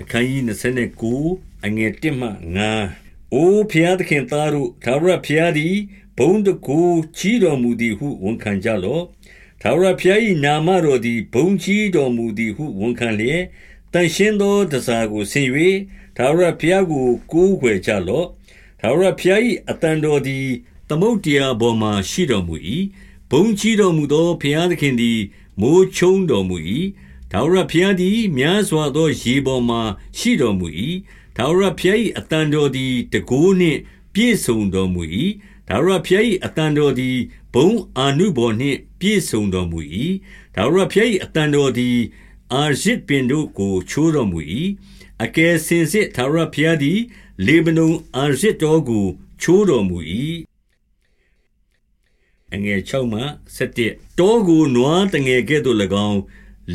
အခန်းကြီး29အငယ်1မှ9အိုဖျားသခင်သားတို့သာရဖျားသည်ဘုံတကူကြီးတော်မူသည်ဟုဝန်ခံကြလော့သာရဖျား၏နာမတော်သည်ဘုံကြီးတော်မူသည်ဟုဝန်ခံလျက်တန်ရှင်းသောတစားကိုဆင်၍သာရဖျားကိုကိုးကွယ်ကြလော့သာရဖျား၏အတန်တော်သည်သမုတ်တရားပေါ်မှရှိတော်မူ၏ဘုံကြီးတော်မူသောဖျားသခင်သည်မိုးချုံတော်မူ၏ ထာဝရဘုရားသည် များစွာသော ရေပေါ်မှာ ရှိတော်မူ၏ထာဝရဘုရား၏အတန်တော်သည်တကိုးနှင့် ပြည့်စုံတော်မူ၏ထာဝရဘုရား၏အတန်တော်သည် ဘုံအာနုဘော်နှင့် ပြည့်စုံတော်မူ၏ထာဝရဘုရား၏အတန်တော်သည် အာရစ်ပင်တို့ကို ချိုးတော်မူ၏အကယ်စင်စစ် ထာဝရဘုရားသည် လေဗနုန် အာရစ်တော်ကို ချိုးတော်မူ၏အငယ်6မှ7တောကို နွားတငယ်ကဲ့သို့၎င်း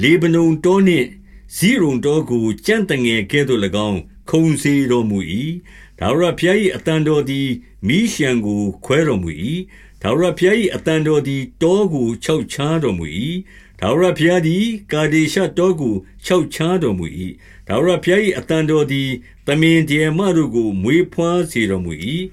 လေဗနုန်တောနှင့်ဇိရုန်တောကို ကြံ့တငယ်ကဲ့သို့၎င်း ခုံစေတော်မူ၏ဒါဝရဖျား၏အတန်တော်သည်မိရှံကို ခွဲတော်မူ၏ဒါဝရဖျား၏အတန်တော်သည် တောကို ခြောက်ချားတော်မူ၏ဒါဝရဖျားသည် ကာဒေရှတောကို ခြောက်ချားတော်မူ၏ဒါဝရဖျား၏အတန်တော်သည်တမင်တေမတို့ကို မွေးဖွားစေတော်မူ၏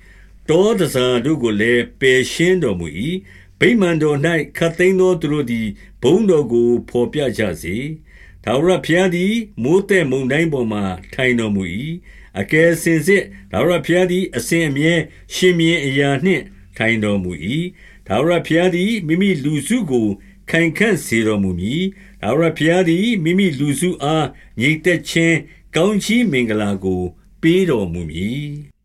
တောတစားတို့ကိုလည်းပယ်ရှင်းတော်မူ၏ ဗိမာန်တော်၌ခတ်သိမ်းသောသူတို့သည်ဘုန်းတော်ကိုဘော်ပြကြစေ။ထာဝရဘုရားသည်မိုဃ်းသက်မုန်တိုင်းပေါ်မှာထိုင်တော်မူ၏။အကယ်စင်စစ်ထာဝရဘုရားသည်အစဉ်အမြဲရှင်ဘုရင်အရာနှင့်ထိုင်တော်မူ၏။ထာဝရဘုရားသည်မိမိလူစုကိုခိုင်ခံ့စေတော်မူမည်။ထာဝရဘုရားသည်မိမိလူစုအားငြိမ်သက်ခြင်း၊ကောင်းကြီးမင်္ဂလာကို ပေးတော်မူမည်။